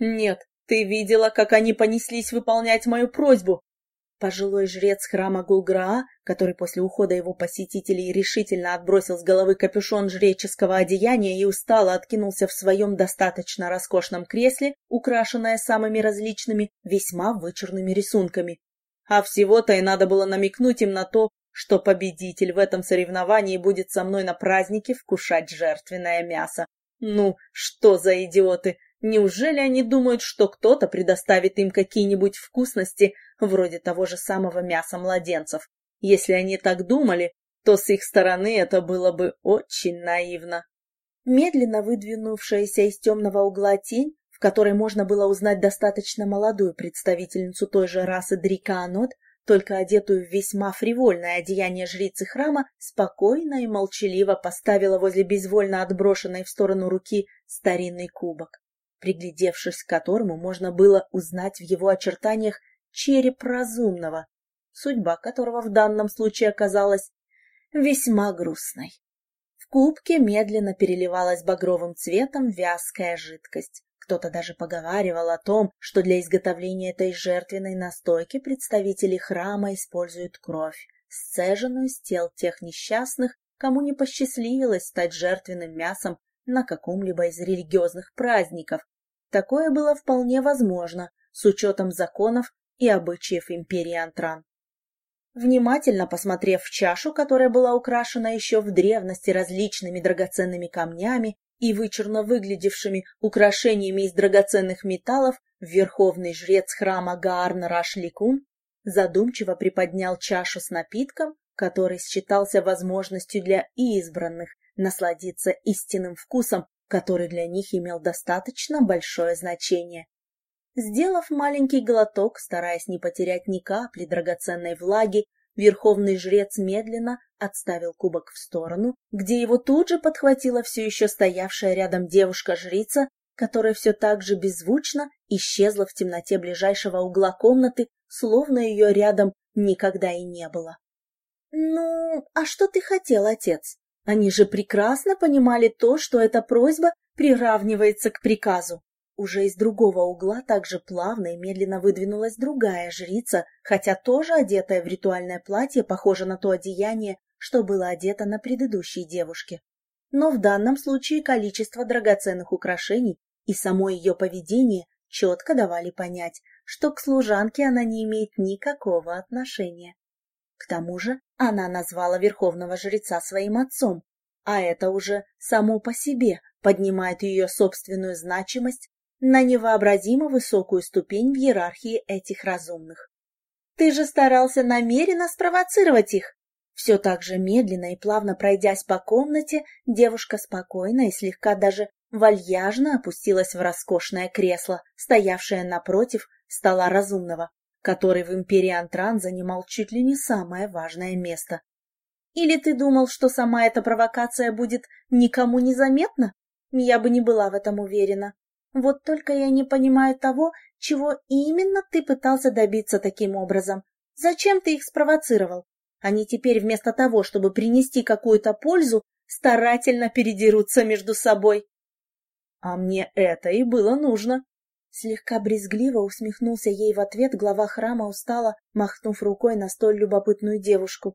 Нет, ты видела, как они понеслись выполнять мою просьбу. Пожилой жрец храма Гулграа, который после ухода его посетителей решительно отбросил с головы капюшон жреческого одеяния и устало откинулся в своем достаточно роскошном кресле, украшенное самыми различными, весьма вычурными рисунками. А всего-то и надо было намекнуть им на то, что победитель в этом соревновании будет со мной на празднике вкушать жертвенное мясо. Ну, что за идиоты! Неужели они думают, что кто-то предоставит им какие-нибудь вкусности, вроде того же самого мяса младенцев? Если они так думали, то с их стороны это было бы очень наивно. Медленно выдвинувшаяся из темного угла тень, в которой можно было узнать достаточно молодую представительницу той же расы Дрикаанот, только одетую в весьма фривольное одеяние жрицы храма, спокойно и молчаливо поставила возле безвольно отброшенной в сторону руки старинный кубок приглядевшись к которому можно было узнать в его очертаниях череп разумного, судьба которого в данном случае оказалась весьма грустной. В кубке медленно переливалась багровым цветом вязкая жидкость. Кто-то даже поговаривал о том, что для изготовления этой жертвенной настойки представители храма используют кровь, сцеженную с тел тех несчастных, кому не посчастливилось стать жертвенным мясом на каком-либо из религиозных праздников. Такое было вполне возможно, с учетом законов и обычаев империи Антран. Внимательно посмотрев в чашу, которая была украшена еще в древности различными драгоценными камнями и вычурно выглядевшими украшениями из драгоценных металлов, верховный жрец храма Гаарн Рашликун задумчиво приподнял чашу с напитком, который считался возможностью для избранных насладиться истинным вкусом, который для них имел достаточно большое значение. Сделав маленький глоток, стараясь не потерять ни капли драгоценной влаги, верховный жрец медленно отставил кубок в сторону, где его тут же подхватила все еще стоявшая рядом девушка-жрица, которая все так же беззвучно исчезла в темноте ближайшего угла комнаты, словно ее рядом никогда и не было. «Ну, а что ты хотел, отец?» Они же прекрасно понимали то, что эта просьба приравнивается к приказу. Уже из другого угла также плавно и медленно выдвинулась другая жрица, хотя тоже одетая в ритуальное платье, похоже на то одеяние, что было одето на предыдущей девушке. Но в данном случае количество драгоценных украшений и само ее поведение четко давали понять, что к служанке она не имеет никакого отношения. К тому же она назвала верховного жреца своим отцом, а это уже само по себе поднимает ее собственную значимость на невообразимо высокую ступень в иерархии этих разумных. Ты же старался намеренно спровоцировать их. Все так же медленно и плавно пройдясь по комнате, девушка спокойно и слегка даже вальяжно опустилась в роскошное кресло, стоявшее напротив стола разумного который в империи Антран занимал чуть ли не самое важное место. Или ты думал, что сама эта провокация будет никому не заметна? Я бы не была в этом уверена. Вот только я не понимаю того, чего именно ты пытался добиться таким образом. Зачем ты их спровоцировал? Они теперь вместо того, чтобы принести какую-то пользу, старательно передерутся между собой. А мне это и было нужно. Слегка брезгливо усмехнулся ей в ответ глава храма устало, махнув рукой на столь любопытную девушку.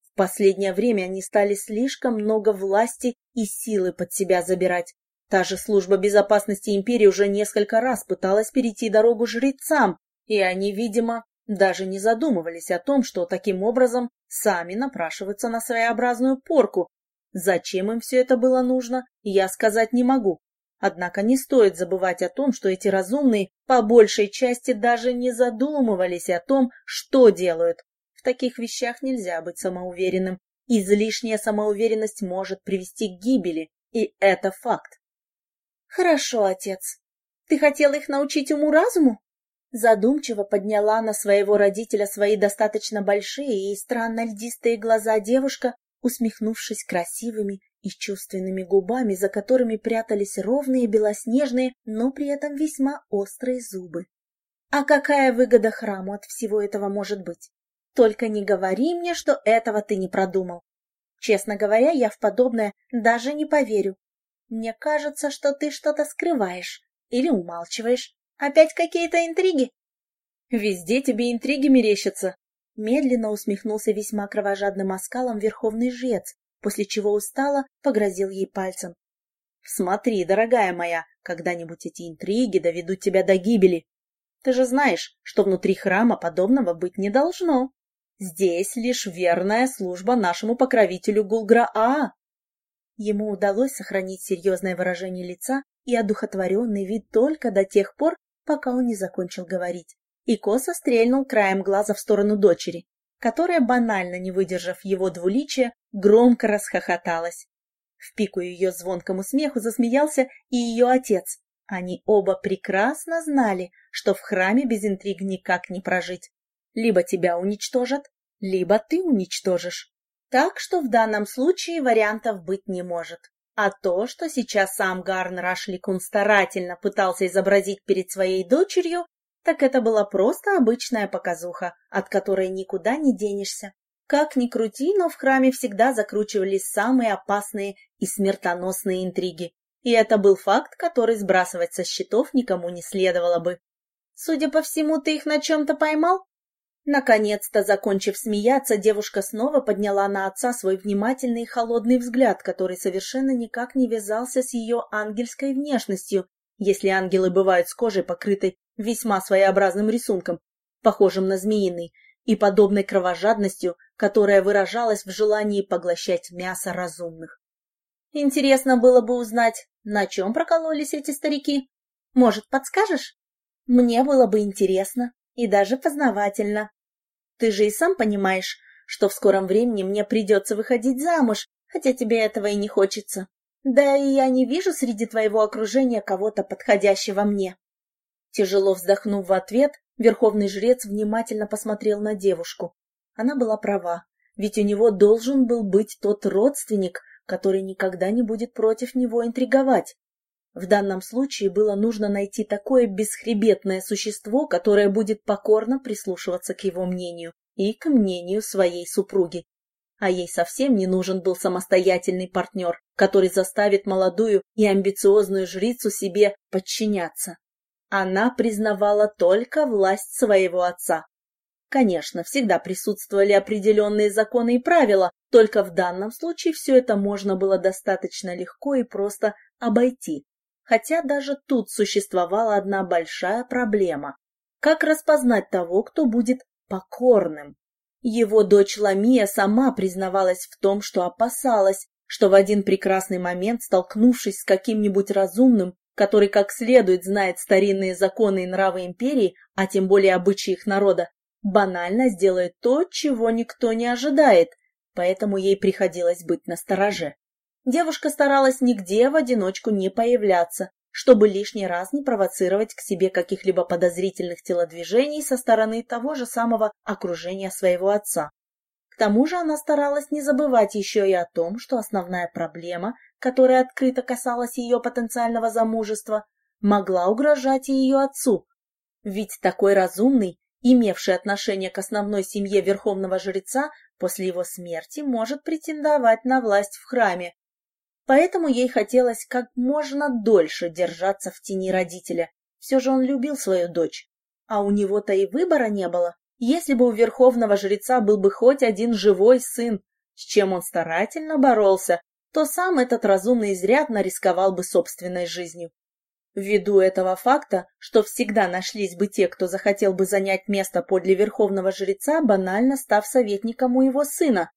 В последнее время они стали слишком много власти и силы под себя забирать. Та же служба безопасности империи уже несколько раз пыталась перейти дорогу жрецам, и они, видимо, даже не задумывались о том, что таким образом сами напрашиваются на своеобразную порку. Зачем им все это было нужно, я сказать не могу. Однако не стоит забывать о том, что эти разумные по большей части даже не задумывались о том, что делают. В таких вещах нельзя быть самоуверенным. Излишняя самоуверенность может привести к гибели, и это факт. Хорошо, отец. Ты хотел их научить уму-разуму? Задумчиво подняла на своего родителя свои достаточно большие и странно льдистые глаза девушка, усмехнувшись красивыми и чувственными губами, за которыми прятались ровные белоснежные, но при этом весьма острые зубы. А какая выгода храму от всего этого может быть? Только не говори мне, что этого ты не продумал. Честно говоря, я в подобное даже не поверю. Мне кажется, что ты что-то скрываешь, Или умалчиваешь? Опять какие-то интриги? Везде тебе интриги мерещатся. Медленно усмехнулся весьма кровожадным оскалом верховный жрец, после чего устало погрозил ей пальцем. Смотри, дорогая моя, когда-нибудь эти интриги доведут тебя до гибели. Ты же знаешь, что внутри храма подобного быть не должно. Здесь лишь верная служба нашему покровителю Гулграа. Ему удалось сохранить серьезное выражение лица и одухотворенный вид только до тех пор, пока он не закончил говорить. И косо стрельнул краем глаза в сторону дочери, которая, банально не выдержав его двуличия, громко расхохоталась. В пику ее звонкому смеху засмеялся и ее отец. Они оба прекрасно знали, что в храме без интриг никак не прожить. Либо тебя уничтожат, либо ты уничтожишь. Так что в данном случае вариантов быть не может. А то, что сейчас сам Гарн Рашликун старательно пытался изобразить перед своей дочерью, так это была просто обычная показуха, от которой никуда не денешься. Как ни крути, но в храме всегда закручивались самые опасные и смертоносные интриги. И это был факт, который сбрасывать со счетов никому не следовало бы. Судя по всему, ты их на чем-то поймал? Наконец-то, закончив смеяться, девушка снова подняла на отца свой внимательный и холодный взгляд, который совершенно никак не вязался с ее ангельской внешностью, если ангелы бывают с кожей, покрытой весьма своеобразным рисунком, похожим на змеиный, и подобной кровожадностью, которая выражалась в желании поглощать мясо разумных. Интересно было бы узнать, на чем прокололись эти старики. Может, подскажешь? Мне было бы интересно и даже познавательно. Ты же и сам понимаешь, что в скором времени мне придется выходить замуж, хотя тебе этого и не хочется. Да и я не вижу среди твоего окружения кого-то подходящего мне. Тяжело вздохнув в ответ, Верховный жрец внимательно посмотрел на девушку. Она была права, ведь у него должен был быть тот родственник, который никогда не будет против него интриговать. В данном случае было нужно найти такое бесхребетное существо, которое будет покорно прислушиваться к его мнению и к мнению своей супруги. А ей совсем не нужен был самостоятельный партнер, который заставит молодую и амбициозную жрицу себе подчиняться. Она признавала только власть своего отца. Конечно, всегда присутствовали определенные законы и правила, только в данном случае все это можно было достаточно легко и просто обойти. Хотя даже тут существовала одна большая проблема. Как распознать того, кто будет покорным? Его дочь Ламия сама признавалась в том, что опасалась, что в один прекрасный момент, столкнувшись с каким-нибудь разумным, который как следует знает старинные законы и нравы империи, а тем более обычаи их народа, банально сделает то, чего никто не ожидает, поэтому ей приходилось быть настороже. Девушка старалась нигде в одиночку не появляться, чтобы лишний раз не провоцировать к себе каких-либо подозрительных телодвижений со стороны того же самого окружения своего отца. К тому же она старалась не забывать еще и о том, что основная проблема, которая открыто касалась ее потенциального замужества, могла угрожать и ее отцу. Ведь такой разумный, имевший отношение к основной семье верховного жреца, после его смерти может претендовать на власть в храме. Поэтому ей хотелось как можно дольше держаться в тени родителя. Все же он любил свою дочь. А у него-то и выбора не было. Если бы у верховного жреца был бы хоть один живой сын, с чем он старательно боролся, то сам этот разумный изрядно рисковал бы собственной жизнью. Ввиду этого факта, что всегда нашлись бы те, кто захотел бы занять место подле верховного жреца, банально став советником у его сына,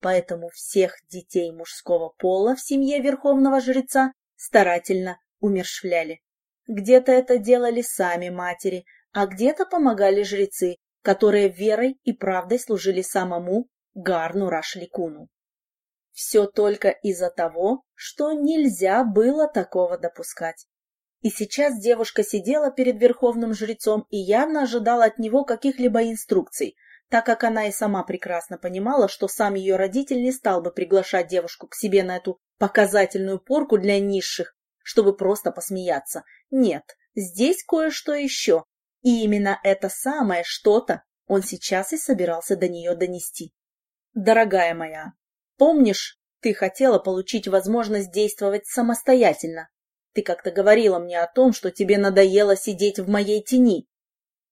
поэтому всех детей мужского пола в семье верховного жреца старательно умершвляли. Где-то это делали сами матери, а где-то помогали жрецы, которые верой и правдой служили самому Гарну Рашликуну. Все только из-за того, что нельзя было такого допускать. И сейчас девушка сидела перед верховным жрецом и явно ожидала от него каких-либо инструкций, так как она и сама прекрасно понимала, что сам ее родитель не стал бы приглашать девушку к себе на эту показательную порку для низших, чтобы просто посмеяться. Нет, здесь кое-что еще, и именно это самое что-то он сейчас и собирался до нее донести. «Дорогая моя, помнишь, ты хотела получить возможность действовать самостоятельно? Ты как-то говорила мне о том, что тебе надоело сидеть в моей тени.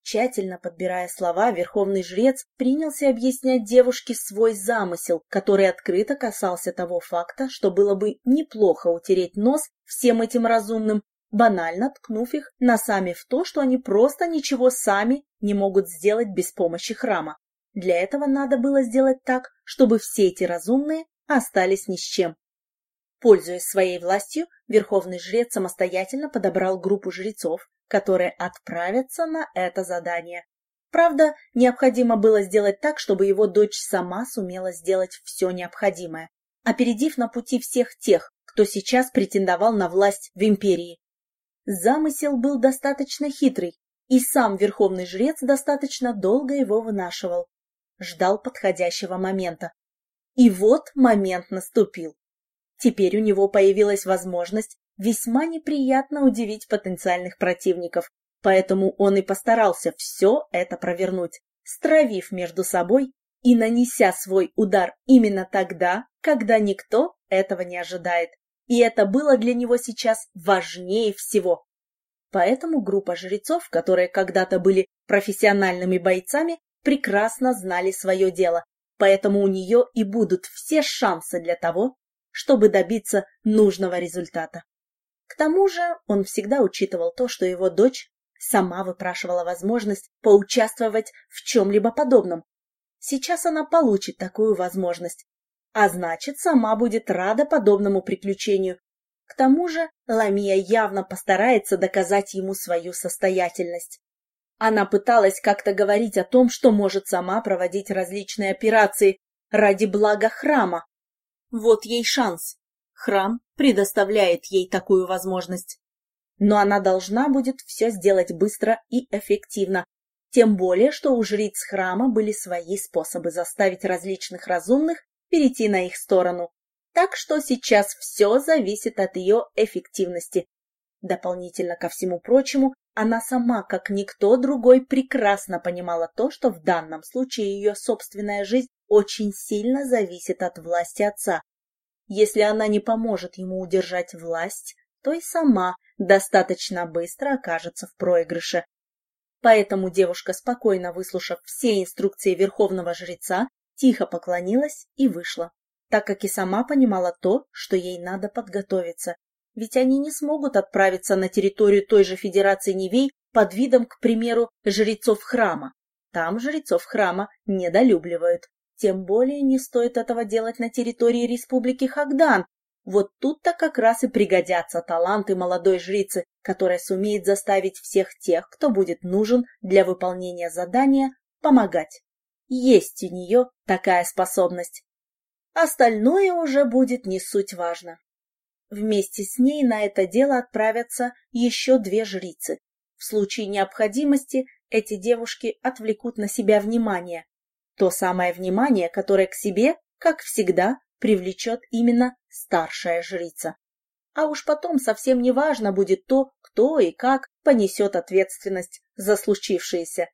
Тщательно подбирая слова, верховный жрец принялся объяснять девушке свой замысел, который открыто касался того факта, что было бы неплохо утереть нос всем этим разумным, банально ткнув их носами в то, что они просто ничего сами не могут сделать без помощи храма. Для этого надо было сделать так, чтобы все эти разумные остались ни с чем. Пользуясь своей властью, верховный жрец самостоятельно подобрал группу жрецов, которые отправятся на это задание. Правда, необходимо было сделать так, чтобы его дочь сама сумела сделать все необходимое, опередив на пути всех тех, кто сейчас претендовал на власть в империи. Замысел был достаточно хитрый, и сам верховный жрец достаточно долго его вынашивал. Ждал подходящего момента. И вот момент наступил. Теперь у него появилась возможность весьма неприятно удивить потенциальных противников, поэтому он и постарался все это провернуть, стравив между собой и нанеся свой удар именно тогда, когда никто этого не ожидает. И это было для него сейчас важнее всего. Поэтому группа жрецов, которые когда-то были профессиональными бойцами, прекрасно знали свое дело, поэтому у нее и будут все шансы для того, чтобы добиться нужного результата. К тому же он всегда учитывал то, что его дочь сама выпрашивала возможность поучаствовать в чем-либо подобном. Сейчас она получит такую возможность, а значит, сама будет рада подобному приключению. К тому же Ламия явно постарается доказать ему свою состоятельность. Она пыталась как-то говорить о том, что может сама проводить различные операции ради блага храма, вот ей шанс. Храм предоставляет ей такую возможность. Но она должна будет все сделать быстро и эффективно. Тем более, что у жриц храма были свои способы заставить различных разумных перейти на их сторону. Так что сейчас все зависит от ее эффективности. Дополнительно ко всему прочему, она сама, как никто другой, прекрасно понимала то, что в данном случае ее собственная жизнь очень сильно зависит от власти отца. Если она не поможет ему удержать власть, то и сама достаточно быстро окажется в проигрыше. Поэтому девушка, спокойно выслушав все инструкции верховного жреца, тихо поклонилась и вышла, так как и сама понимала то, что ей надо подготовиться, ведь они не смогут отправиться на территорию той же Федерации Невей под видом, к примеру, жрецов храма. Там жрецов храма недолюбливают. Тем более не стоит этого делать на территории Республики Хагдан. Вот тут-то как раз и пригодятся таланты молодой жрицы, которая сумеет заставить всех тех, кто будет нужен для выполнения задания, помогать. Есть у нее такая способность. Остальное уже будет не суть важно. Вместе с ней на это дело отправятся еще две жрицы. В случае необходимости эти девушки отвлекут на себя внимание, то самое внимание, которое к себе, как всегда, привлечет именно старшая жрица. А уж потом совсем не важно будет то, кто и как понесет ответственность за случившееся.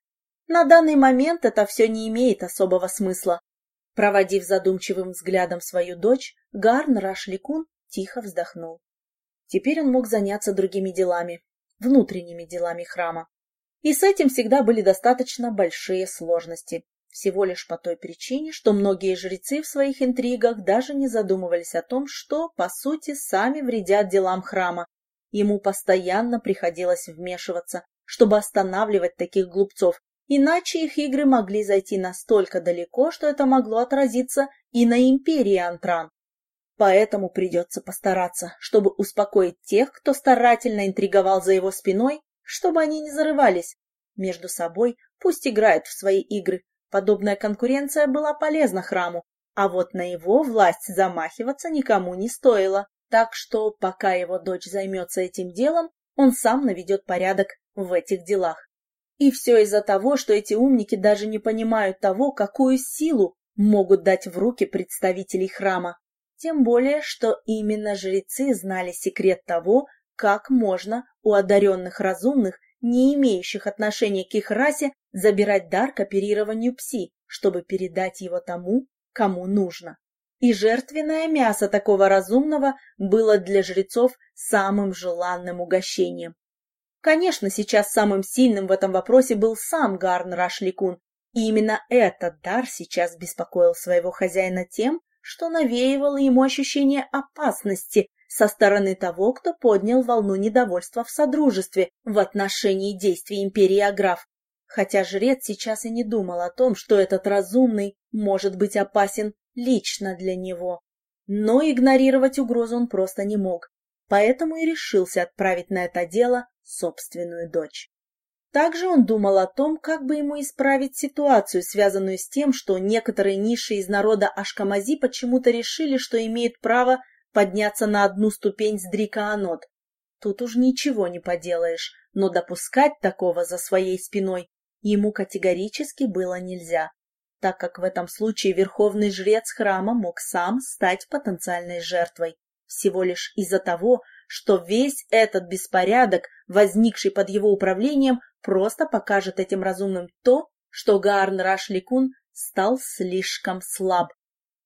На данный момент это все не имеет особого смысла. Проводив задумчивым взглядом свою дочь, Гарн Рашликун тихо вздохнул. Теперь он мог заняться другими делами, внутренними делами храма. И с этим всегда были достаточно большие сложности всего лишь по той причине, что многие жрецы в своих интригах даже не задумывались о том, что, по сути, сами вредят делам храма. Ему постоянно приходилось вмешиваться, чтобы останавливать таких глупцов, иначе их игры могли зайти настолько далеко, что это могло отразиться и на империи Антран. Поэтому придется постараться, чтобы успокоить тех, кто старательно интриговал за его спиной, чтобы они не зарывались между собой, пусть играют в свои игры, Подобная конкуренция была полезна храму, а вот на его власть замахиваться никому не стоило. Так что, пока его дочь займется этим делом, он сам наведет порядок в этих делах. И все из-за того, что эти умники даже не понимают того, какую силу могут дать в руки представителей храма. Тем более, что именно жрецы знали секрет того, как можно у одаренных разумных не имеющих отношения к их расе, забирать дар к оперированию пси, чтобы передать его тому, кому нужно. и жертвенное мясо такого разумного было для жрецов самым желанным угощением. Конечно, сейчас самым сильным в этом вопросе был сам Гарн Рашликун, и именно этот дар сейчас беспокоил своего хозяина тем, что навеивало ему ощущение опасности со стороны того, кто поднял волну недовольства в Содружестве в отношении действий Империи Аграф. Хотя жрец сейчас и не думал о том, что этот разумный может быть опасен лично для него. Но игнорировать угрозу он просто не мог, поэтому и решился отправить на это дело собственную дочь. Также он думал о том, как бы ему исправить ситуацию, связанную с тем, что некоторые ниши из народа Ашкамази почему-то решили, что имеют право подняться на одну ступень с Дрикаанот. Тут уж ничего не поделаешь, но допускать такого за своей спиной ему категорически было нельзя, так как в этом случае верховный жрец храма мог сам стать потенциальной жертвой, всего лишь из-за того, что весь этот беспорядок, возникший под его управлением, просто покажет этим разумным то, что Гаарн Рашликун стал слишком слаб.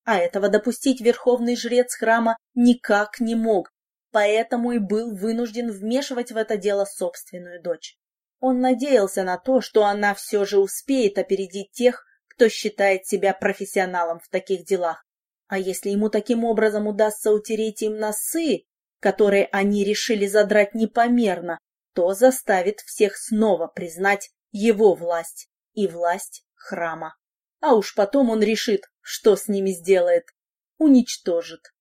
А этого допустить верховный жрец храма никак не мог, поэтому и был вынужден вмешивать в это дело собственную дочь. Он надеялся на то, что она все же успеет опередить тех, кто считает себя профессионалом в таких делах. А если ему таким образом удастся утереть им носы, которые они решили задрать непомерно, то заставит всех снова признать его власть и власть храма. А уж потом он решит, что с ними сделает. Уничтожит.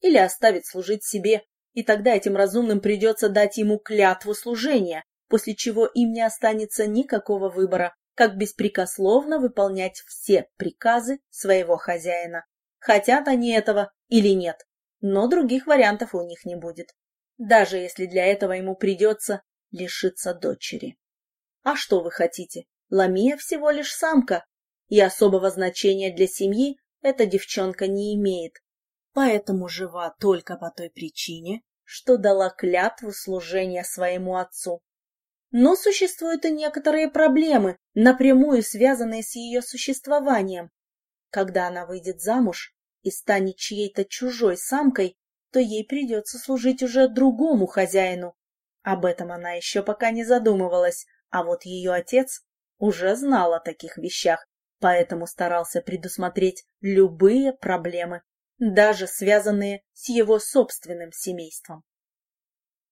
Или оставит служить себе, и тогда этим разумным придется дать ему клятву служения, после чего им не останется никакого выбора, как беспрекословно выполнять все приказы своего хозяина. Хотят они этого или нет, но других вариантов у них не будет, даже если для этого ему придется лишиться дочери. А что вы хотите? Ламия всего лишь самка, и особого значения для семьи эта девчонка не имеет, поэтому жива только по той причине, что дала клятву служения своему отцу. Но существуют и некоторые проблемы, напрямую связанные с ее существованием. Когда она выйдет замуж и станет чьей-то чужой самкой, то ей придется служить уже другому хозяину. Об этом она еще пока не задумывалась, а вот ее отец уже знал о таких вещах, поэтому старался предусмотреть любые проблемы, даже связанные с его собственным семейством.